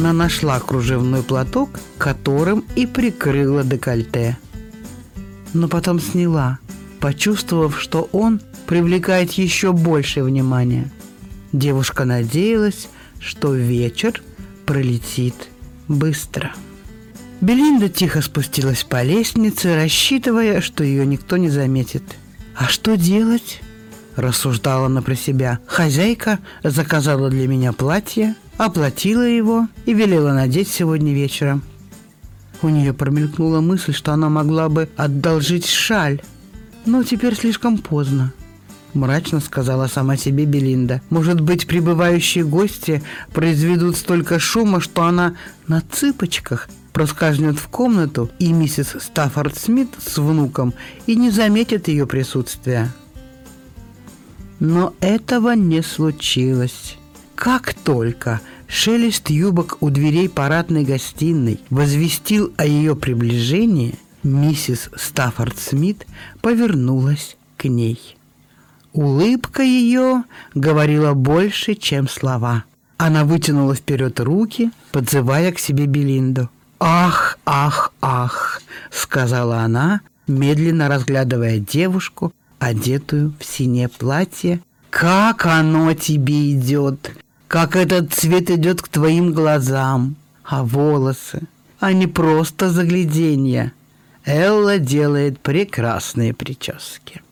Она нашла кружевной платок, которым и прикрыла декольте. Но потом сняла, почувствовав, что он привлекает еще большее внимание. Девушка надеялась, что вечер пролетит быстро. Белинда тихо спустилась по лестнице, рассчитывая, что ее никто не заметит. «А что делать?» – рассуждала она про себя. «Хозяйка заказала для меня платье, оплатила его и велела надеть сегодня вечером. У нее промелькнула мысль, что она могла бы одолжить шаль, но теперь слишком поздно. Мрачно сказала сама себе Белинда. Может быть, прибывающие гости произведут столько шума, что она на цыпочках проскользнет в комнату, и миссис Стаффорд Смит с внуком и не заметит ее присутствия. Но этого не случилось. Как только шелест юбок у дверей парадной гостиной возвестил о ее приближении, миссис Стаффорд Смит повернулась к ней. Улыбка ее говорила больше, чем слова. Она вытянула вперед руки, подзывая к себе Белинду. «Ах, ах, ах!» — сказала она, медленно разглядывая девушку, одетую в синее платье. «Как оно тебе идет! Как этот цвет идет к твоим глазам, а волосы, а не просто загляденье. Элла делает прекрасные прически.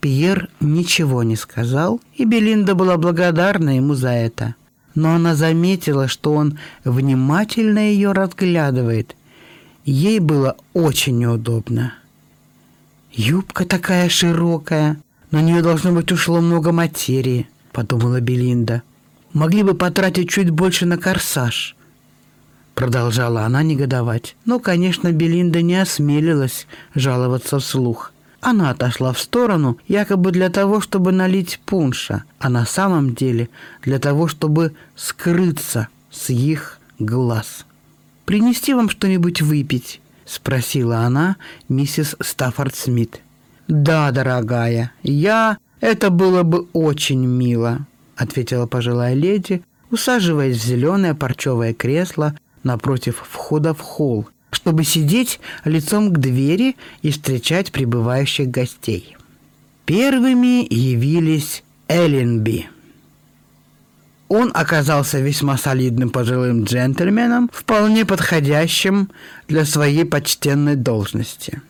Пьер ничего не сказал, и Белинда была благодарна ему за это. Но она заметила, что он внимательно ее разглядывает. Ей было очень неудобно. «Юбка такая широкая, на нее должно быть ушло много материи», — подумала Белинда могли бы потратить чуть больше на корсаж. Продолжала она негодовать. Но, конечно, Белинда не осмелилась жаловаться вслух. Она отошла в сторону, якобы для того, чтобы налить пунша, а на самом деле для того, чтобы скрыться с их глаз. «Принести вам что-нибудь выпить?» — спросила она миссис Стаффорд Смит. «Да, дорогая, я... Это было бы очень мило», ответила пожилая леди, усаживаясь в зеленое парчевое кресло напротив входа в холл, чтобы сидеть лицом к двери и встречать прибывающих гостей. Первыми явились Элленби. Он оказался весьма солидным пожилым джентльменом, вполне подходящим для своей почтенной должности.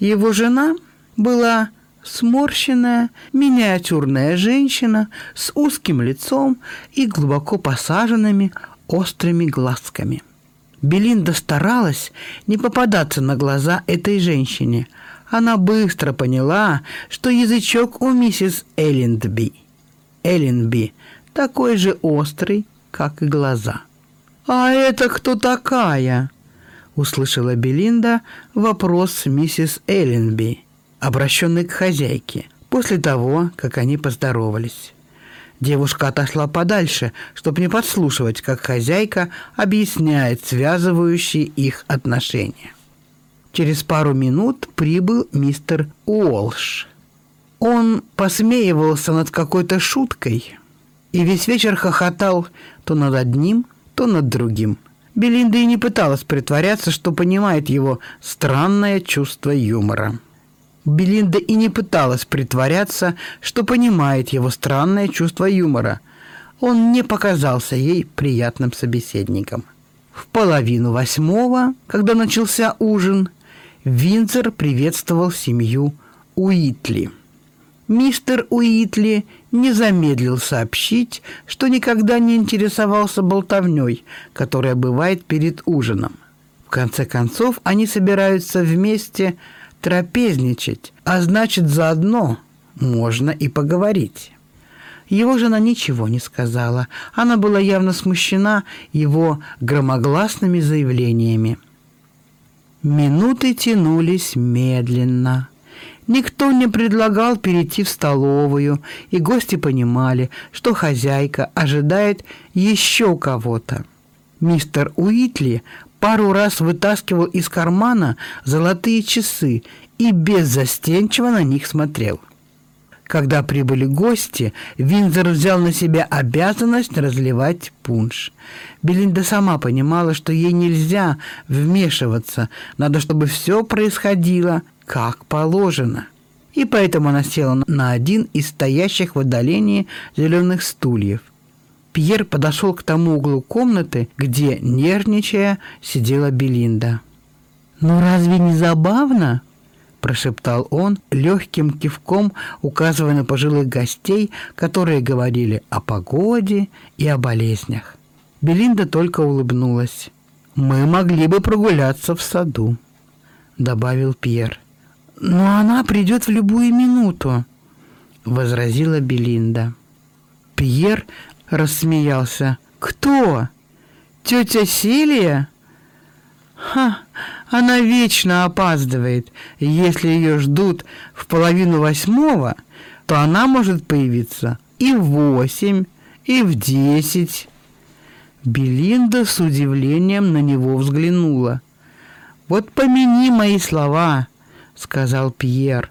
Его жена была сморщенная, миниатюрная женщина с узким лицом и глубоко посаженными острыми глазками. Белинда старалась не попадаться на глаза этой женщине. Она быстро поняла, что язычок у миссис Эллендби. Элленби такой же острый, как и глаза. «А это кто такая?» — услышала Белинда вопрос миссис Элленби обращенный к хозяйке, после того, как они поздоровались. Девушка отошла подальше, чтобы не подслушивать, как хозяйка объясняет связывающие их отношения. Через пару минут прибыл мистер Уолш. Он посмеивался над какой-то шуткой и весь вечер хохотал то над одним, то над другим. Белинда и не пыталась притворяться, что понимает его странное чувство юмора. Белинда и не пыталась притворяться, что понимает его странное чувство юмора. Он не показался ей приятным собеседником. В половину восьмого, когда начался ужин, Винзер приветствовал семью Уитли. Мистер Уитли не замедлил сообщить, что никогда не интересовался болтовней, которая бывает перед ужином. В конце концов, они собираются вместе – трапезничать, а значит, заодно можно и поговорить. Его жена ничего не сказала. Она была явно смущена его громогласными заявлениями. Минуты тянулись медленно. Никто не предлагал перейти в столовую, и гости понимали, что хозяйка ожидает еще кого-то. Мистер Уитли пару раз вытаскивал из кармана золотые часы и беззастенчиво на них смотрел. Когда прибыли гости, Винзор взял на себя обязанность разливать пунш. Белинда сама понимала, что ей нельзя вмешиваться, надо, чтобы все происходило как положено. И поэтому она села на один из стоящих в отдалении зеленых стульев. Пьер подошел к тому углу комнаты, где, нервничая, сидела Белинда. «Ну разве не забавно?» – прошептал он, легким кивком указывая на пожилых гостей, которые говорили о погоде и о болезнях. Белинда только улыбнулась. «Мы могли бы прогуляться в саду», – добавил Пьер. «Но она придет в любую минуту», — возразила Белинда. Пьер рассмеялся. «Кто? Тетя Селия?» «Ха, она вечно опаздывает. Если ее ждут в половину восьмого, то она может появиться и в восемь, и в десять». Белинда с удивлением на него взглянула. «Вот помяни мои слова», — сказал Пьер.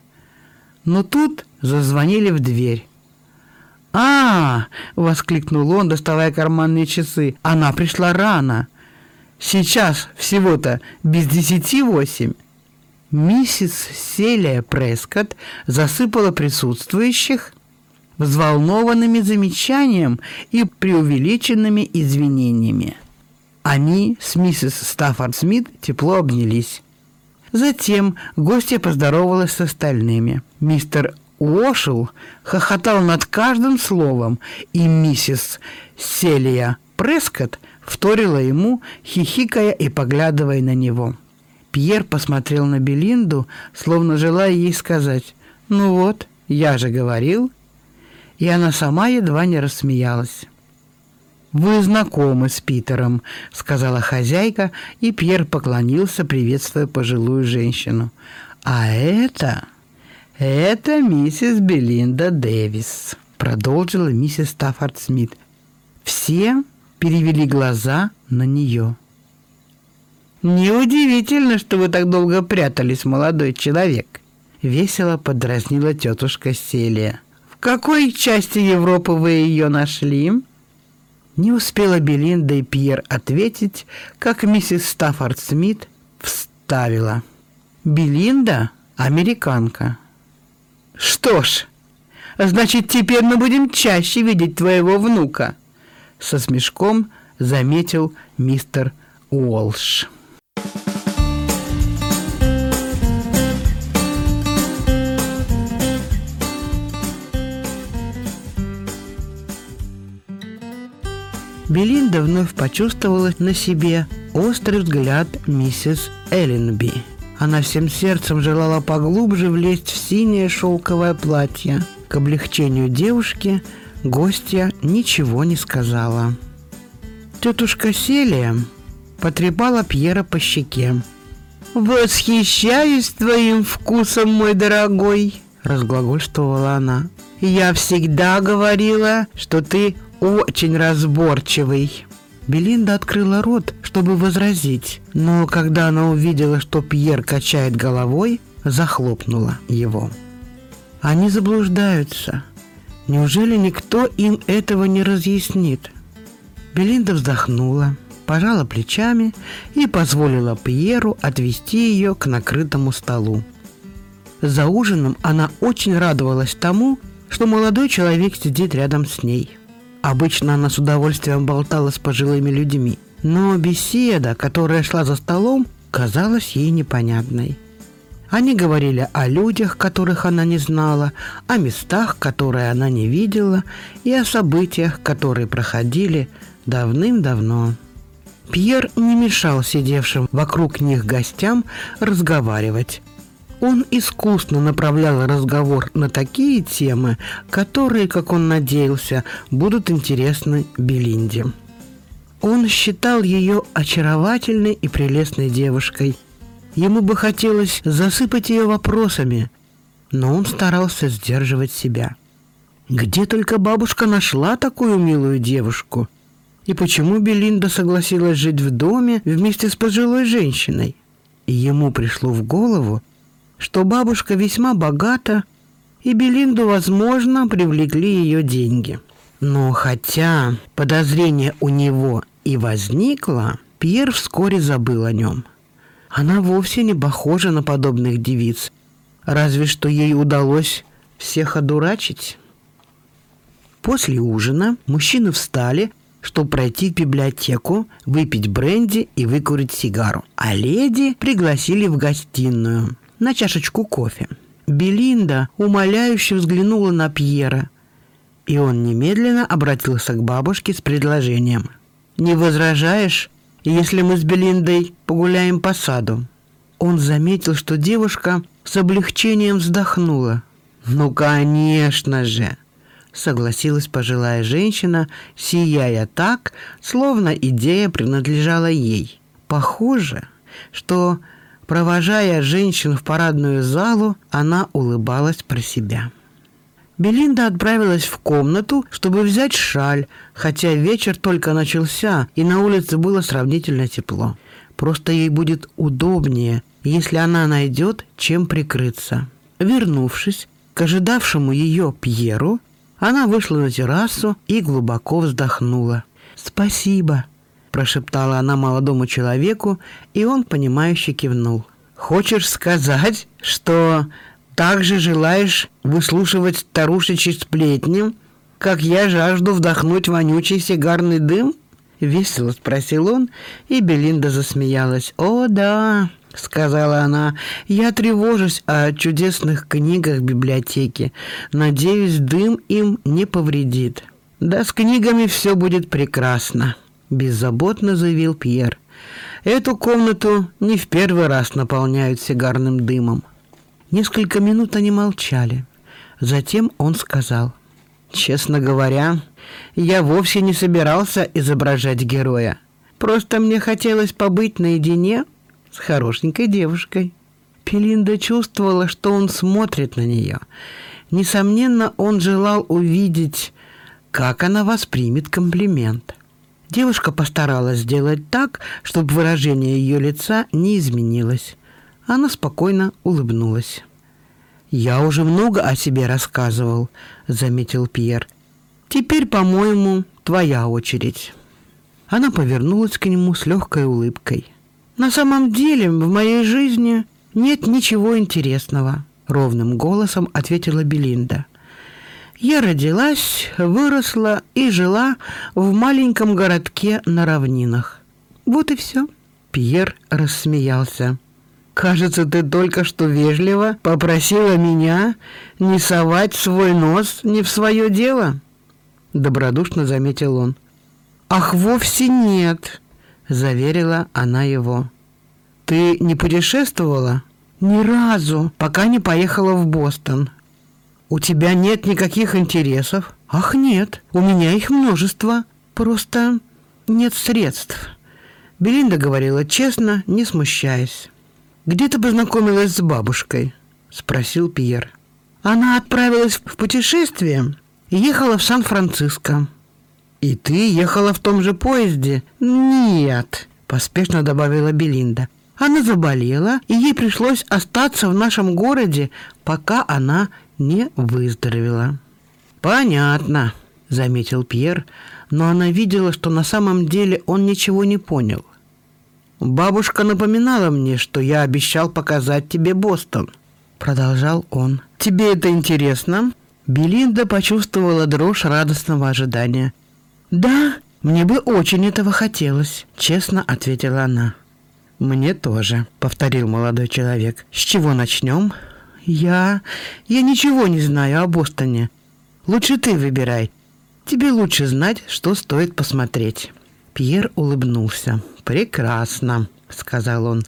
Но тут зазвонили в дверь. «А!» — воскликнул он, доставая карманные часы. «Она пришла рано. Сейчас всего-то без десяти восемь». Миссис Селия Прескотт засыпала присутствующих взволнованными замечанием и преувеличенными извинениями. Они с миссис Стаффорд Смит тепло обнялись. Затем гостья поздоровалась с остальными. Мистер Уошел хохотал над каждым словом, и миссис Селия Прескотт вторила ему, хихикая и поглядывая на него. Пьер посмотрел на Белинду, словно желая ей сказать «Ну вот, я же говорил». И она сама едва не рассмеялась. «Вы знакомы с Питером», — сказала хозяйка, и Пьер поклонился, приветствуя пожилую женщину. «А это... это миссис Белинда Дэвис», — продолжила миссис Стаффорд Смит. Все перевели глаза на нее. «Неудивительно, что вы так долго прятались, молодой человек», — весело подразнила тетушка Селия. «В какой части Европы вы ее нашли?» Не успела Белинда и Пьер ответить, как миссис Стаффорд Смит вставила. «Белинда – американка». «Что ж, значит, теперь мы будем чаще видеть твоего внука», – со смешком заметил мистер Уолш. Белинда вновь почувствовала на себе острый взгляд миссис Элленби. Она всем сердцем желала поглубже влезть в синее шелковое платье. К облегчению девушки гостья ничего не сказала. Тетушка Селия потрепала Пьера по щеке. «Восхищаюсь твоим вкусом, мой дорогой!» – разглагольствовала она. «Я всегда говорила, что ты очень разборчивый». Белинда открыла рот, чтобы возразить, но когда она увидела, что Пьер качает головой, захлопнула его. Они заблуждаются. Неужели никто им этого не разъяснит? Белинда вздохнула, пожала плечами и позволила Пьеру отвести ее к накрытому столу. За ужином она очень радовалась тому, что молодой человек сидит рядом с ней. Обычно она с удовольствием болтала с пожилыми людьми, но беседа, которая шла за столом, казалась ей непонятной. Они говорили о людях, которых она не знала, о местах, которые она не видела, и о событиях, которые проходили давным-давно. Пьер не мешал сидевшим вокруг них гостям разговаривать, он искусно направлял разговор на такие темы, которые, как он надеялся, будут интересны Белинде. Он считал ее очаровательной и прелестной девушкой Ему бы хотелось засыпать ее вопросами, но он старался сдерживать себя. Где только бабушка нашла такую милую девушку? И почему Белинда согласилась жить в доме вместе с пожилой женщиной? Ему пришло в голову, что бабушка весьма богата, и Белинду, возможно, привлекли ее деньги. Но хотя подозрение у него и возникло, Пьер вскоре забыл о нем. Она вовсе не похожа на подобных девиц, разве что ей удалось всех одурачить. После ужина мужчины встали, чтобы пройти в библиотеку, выпить бренди и выкурить сигару. А леди пригласили в гостиную на чашечку кофе. Белинда умоляюще взглянула на Пьера, и он немедленно обратился к бабушке с предложением. «Не возражаешь, если мы с Белиндой погуляем по саду?» Он заметил, что девушка с облегчением вздохнула. «Ну, конечно же!» согласилась пожилая женщина, сияя так, словно идея принадлежала ей. Похоже, что, провожая женщин в парадную залу, она улыбалась про себя. Белинда отправилась в комнату, чтобы взять шаль, хотя вечер только начался, и на улице было сравнительно тепло. Просто ей будет удобнее, если она найдет, чем прикрыться. Вернувшись к ожидавшему ее Пьеру, она вышла на террасу и глубоко вздохнула. «Спасибо», – прошептала она молодому человеку, и он, понимающе кивнул. «Хочешь сказать, что также желаешь выслушивать старушечьи сплетни, как я жажду вдохнуть вонючий сигарный дым?» Весело спросил он, и Белинда засмеялась. «О, да, — сказала она, — «я тревожусь о чудесных книгах библиотеки. Надеюсь, дым им не повредит». «Да с книгами все будет прекрасно», — беззаботно заявил Пьер. «Эту комнату не в первый раз наполняют сигарным дымом». Несколько минут они молчали. Затем он сказал, «Честно говоря, я вовсе не собирался изображать героя. Просто мне хотелось побыть наедине с хорошенькой девушкой. Пелинда чувствовала, что он смотрит на нее. Несомненно, он желал увидеть, как она воспримет комплимент. Девушка постаралась сделать так, чтобы выражение ее лица не изменилось. Она спокойно улыбнулась. «Я уже много о себе рассказывал», — заметил Пьер. «Теперь, по-моему, твоя очередь». Она повернулась к нему с легкой улыбкой. На самом деле в моей жизни нет ничего интересного, ровным голосом ответила Белинда. Я родилась, выросла и жила в маленьком городке на равнинах. Вот и все. Пьер рассмеялся. Кажется, ты только что вежливо попросила меня не совать свой нос не в свое дело. Добродушно заметил он. Ах, вовсе нет, заверила она его. Ты не путешествовала? Ни разу, пока не поехала в Бостон. У тебя нет никаких интересов? Ах, нет, у меня их множество. Просто нет средств. Белинда говорила честно, не смущаясь. «Где ты познакомилась с бабушкой?» – спросил Пьер. «Она отправилась в путешествие и ехала в Сан-Франциско». «И ты ехала в том же поезде?» «Нет», – поспешно добавила Белинда. «Она заболела, и ей пришлось остаться в нашем городе, пока она не выздоровела». «Понятно», – заметил Пьер, но она видела, что на самом деле он ничего не понял. «Бабушка напоминала мне, что я обещал показать тебе Бостон», – продолжал он. «Тебе это интересно?» Белинда почувствовала дрожь радостного ожидания – «Да, мне бы очень этого хотелось», — честно ответила она. «Мне тоже», — повторил молодой человек. «С чего начнем?» «Я... я ничего не знаю о Бостоне. Лучше ты выбирай. Тебе лучше знать, что стоит посмотреть». Пьер улыбнулся. «Прекрасно», — сказал он.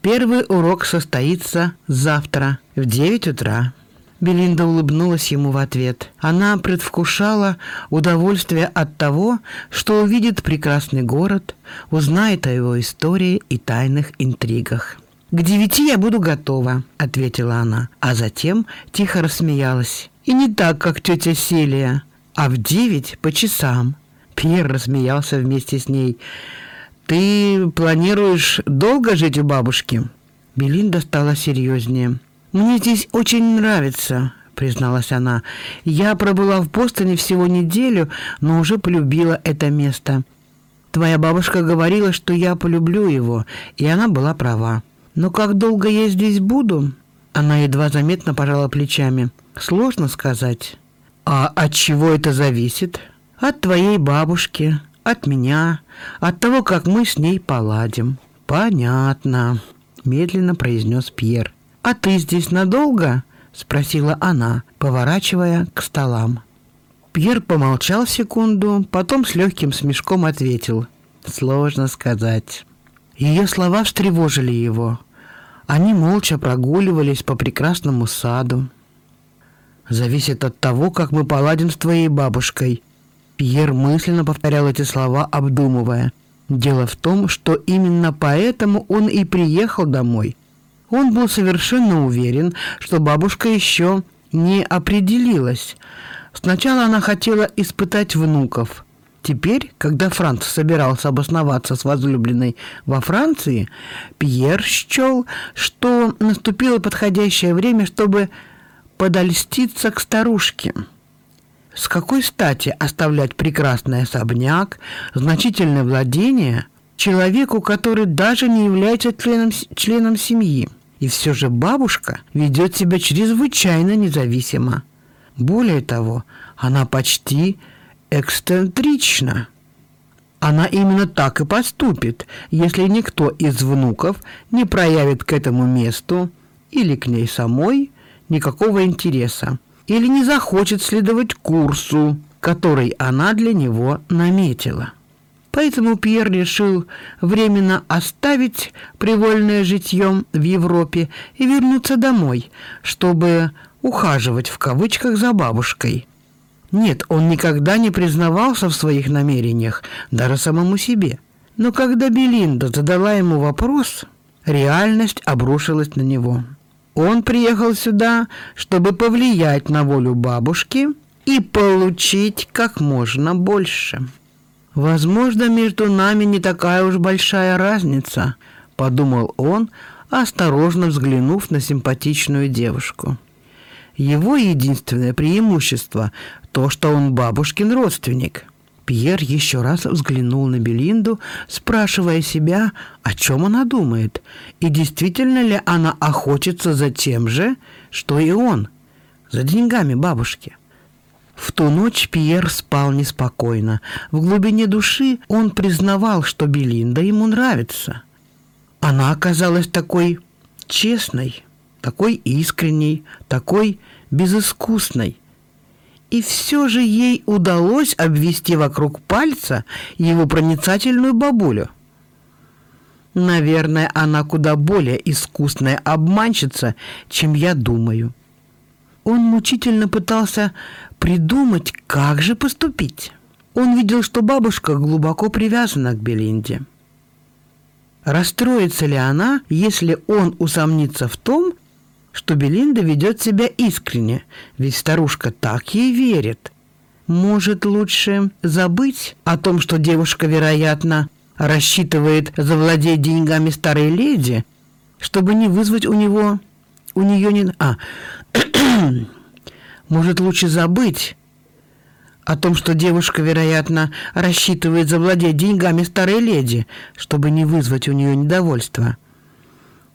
«Первый урок состоится завтра в девять утра». Белинда улыбнулась ему в ответ. Она предвкушала удовольствие от того, что увидит прекрасный город, узнает о его истории и тайных интригах. «К девяти я буду готова», — ответила она, а затем тихо рассмеялась. «И не так, как тетя Селия, а в девять по часам». Пьер рассмеялся вместе с ней. «Ты планируешь долго жить у бабушки?» Белинда стала серьезнее. «Мне здесь очень нравится», — призналась она. «Я пробыла в Бостоне всего неделю, но уже полюбила это место. Твоя бабушка говорила, что я полюблю его, и она была права. Но как долго я здесь буду?» Она едва заметно пожала плечами. «Сложно сказать». «А от чего это зависит?» «От твоей бабушки, от меня, от того, как мы с ней поладим». «Понятно», — медленно произнес Пьер. «А ты здесь надолго?» — спросила она, поворачивая к столам. Пьер помолчал секунду, потом с легким смешком ответил. «Сложно сказать». Ее слова встревожили его. Они молча прогуливались по прекрасному саду. «Зависит от того, как мы поладим с твоей бабушкой». Пьер мысленно повторял эти слова, обдумывая. Дело в том, что именно поэтому он и приехал домой. Он был совершенно уверен, что бабушка еще не определилась. Сначала она хотела испытать внуков – Теперь, когда Франц собирался обосноваться с возлюбленной во Франции, Пьер счел, что наступило подходящее время, чтобы подольститься к старушке. С какой стати оставлять прекрасный особняк, значительное владение человеку, который даже не является членом, членом семьи? И все же бабушка ведет себя чрезвычайно независимо. Более того, она почти эксцентрична. Она именно так и поступит, если никто из внуков не проявит к этому месту или к ней самой никакого интереса, или не захочет следовать курсу, который она для него наметила. Поэтому Пьер решил временно оставить привольное житье в Европе и вернуться домой, чтобы ухаживать в кавычках за бабушкой – нет, он никогда не признавался в своих намерениях, даже самому себе. Но когда Белинда задала ему вопрос, реальность обрушилась на него. Он приехал сюда, чтобы повлиять на волю бабушки и получить как можно больше. «Возможно, между нами не такая уж большая разница», — подумал он, осторожно взглянув на симпатичную девушку. Его единственное преимущество – то, что он бабушкин родственник. Пьер еще раз взглянул на Белинду, спрашивая себя, о чем она думает, и действительно ли она охотится за тем же, что и он, за деньгами бабушки. В ту ночь Пьер спал неспокойно. В глубине души он признавал, что Белинда ему нравится. Она оказалась такой честной, такой искренней, такой безыскусной. И все же ей удалось обвести вокруг пальца его проницательную бабулю. Наверное, она куда более искусная обманщица, чем я думаю. Он мучительно пытался придумать, как же поступить. Он видел, что бабушка глубоко привязана к Белинде. Расстроится ли она, если он усомнится в том, что Белинда ведет себя искренне, ведь старушка так ей верит. Может, лучше забыть о том, что девушка, вероятно, рассчитывает завладеть деньгами старой леди, чтобы не вызвать у него... У нее не... А, может, лучше забыть о том, что девушка, вероятно, рассчитывает завладеть деньгами старой леди, чтобы не вызвать у нее недовольства.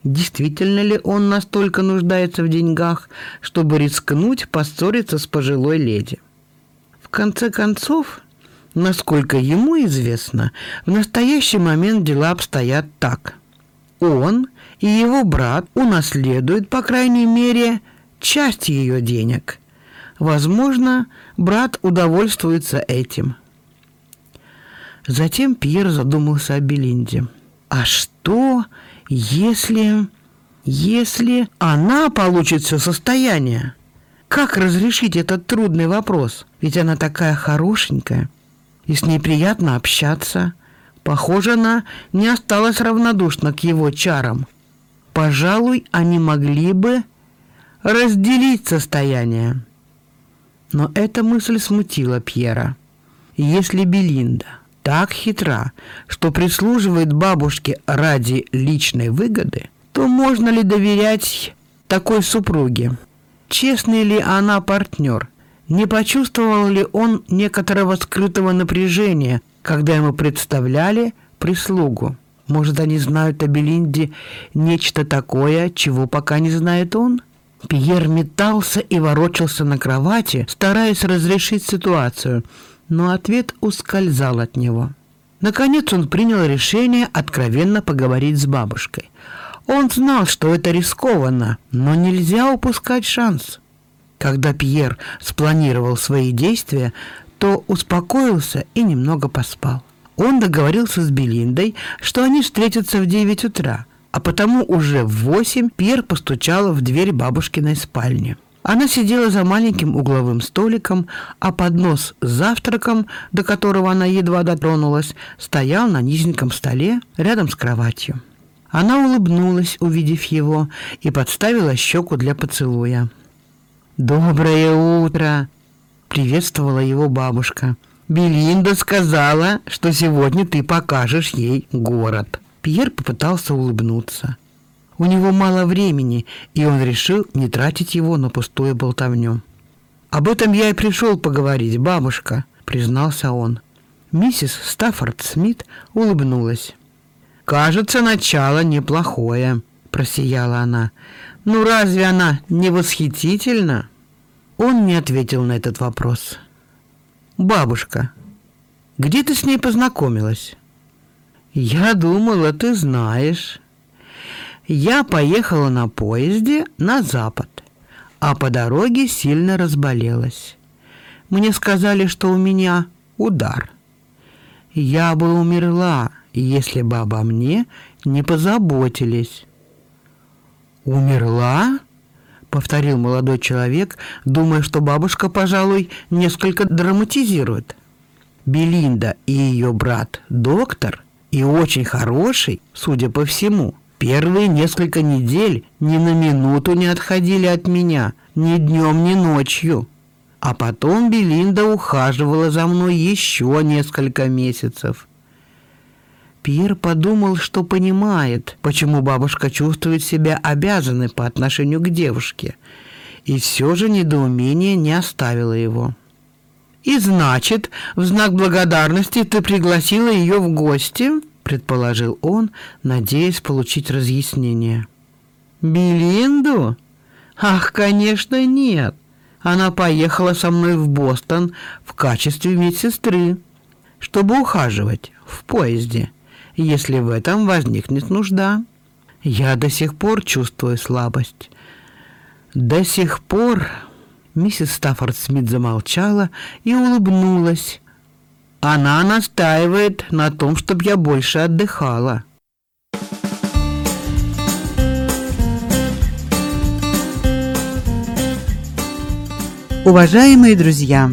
Действительно ли он настолько нуждается в деньгах, чтобы рискнуть поссориться с пожилой леди? В конце концов, насколько ему известно, в настоящий момент дела обстоят так. Он и его брат унаследуют, по крайней мере, часть ее денег. Возможно, брат удовольствуется этим. Затем Пьер задумался о Белинде. А что, если... если она получит все состояние? Как разрешить этот трудный вопрос? Ведь она такая хорошенькая, и с ней приятно общаться. Похоже, она не осталась равнодушна к его чарам. пожалуй, они могли бы разделить состояние. Но эта мысль смутила Пьера. Если Белинда так хитра, что прислуживает бабушке ради личной выгоды, то можно ли доверять такой супруге? Честный ли она партнер? Не почувствовал ли он некоторого скрытого напряжения, когда ему представляли прислугу? Может, они знают о Белинде нечто такое, чего пока не знает он? Пьер метался и ворочался на кровати, стараясь разрешить ситуацию, но ответ ускользал от него. Наконец он принял решение откровенно поговорить с бабушкой. Он знал, что это рискованно, но нельзя упускать шанс. Когда Пьер спланировал свои действия, то успокоился и немного поспал. Он договорился с Белиндой, что они встретятся в 9 утра, а потому уже в 8 Пьер постучала в дверь бабушкиной спальни. Она сидела за маленьким угловым столиком, а поднос с завтраком, до которого она едва дотронулась, стоял на низеньком столе рядом с кроватью. Она улыбнулась, увидев его, и подставила щеку для поцелуя. «Доброе утро!» — приветствовала его бабушка. «Белинда сказала, что сегодня ты покажешь ей город». Пьер попытался улыбнуться. У него мало времени, и он решил не тратить его на пустую болтовню. «Об этом я и пришел поговорить, бабушка», — признался он. Миссис Стаффорд Смит улыбнулась. «Кажется, начало неплохое», — просияла она. «Ну разве она не восхитительна?» Он не ответил на этот вопрос. «Бабушка, где ты с ней познакомилась?» «Я думала, ты знаешь». Я поехала на поезде на запад, а по дороге сильно разболелась. Мне сказали, что у меня удар. Я бы умерла, если бы обо мне не позаботились. «Умерла?» — повторил молодой человек, думая, что бабушка, пожалуй, несколько драматизирует. Белинда и ее брат доктор, и очень хороший, судя по всему, первые несколько недель ни на минуту не отходили от меня, ни днем, ни ночью. А потом Белинда ухаживала за мной еще несколько месяцев. Пьер подумал, что понимает, почему бабушка чувствует себя обязанной по отношению к девушке, и все же недоумение не оставило его. «И значит, в знак благодарности ты пригласила ее в гости?» – предположил он, надеясь получить разъяснение. «Белинду? Ах, конечно, нет. Она поехала со мной в Бостон в качестве медсестры, чтобы ухаживать в поезде если в этом возникнет нужда. Я до сих пор чувствую слабость. До сих пор миссис Стаффорд Смит замолчала и улыбнулась. Она настаивает на том, чтобы я больше отдыхала. Уважаемые друзья,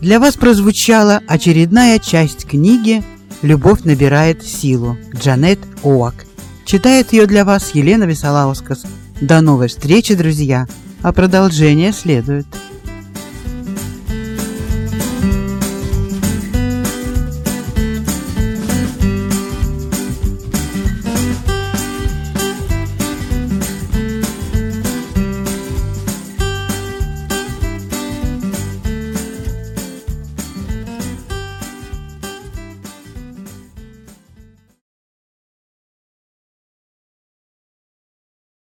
для вас прозвучала очередная часть книги «Любовь набирает силу» Джанет Оак. Читает ее для вас Елена Висолаускас. До новой встречи, друзья, а продолжение следует.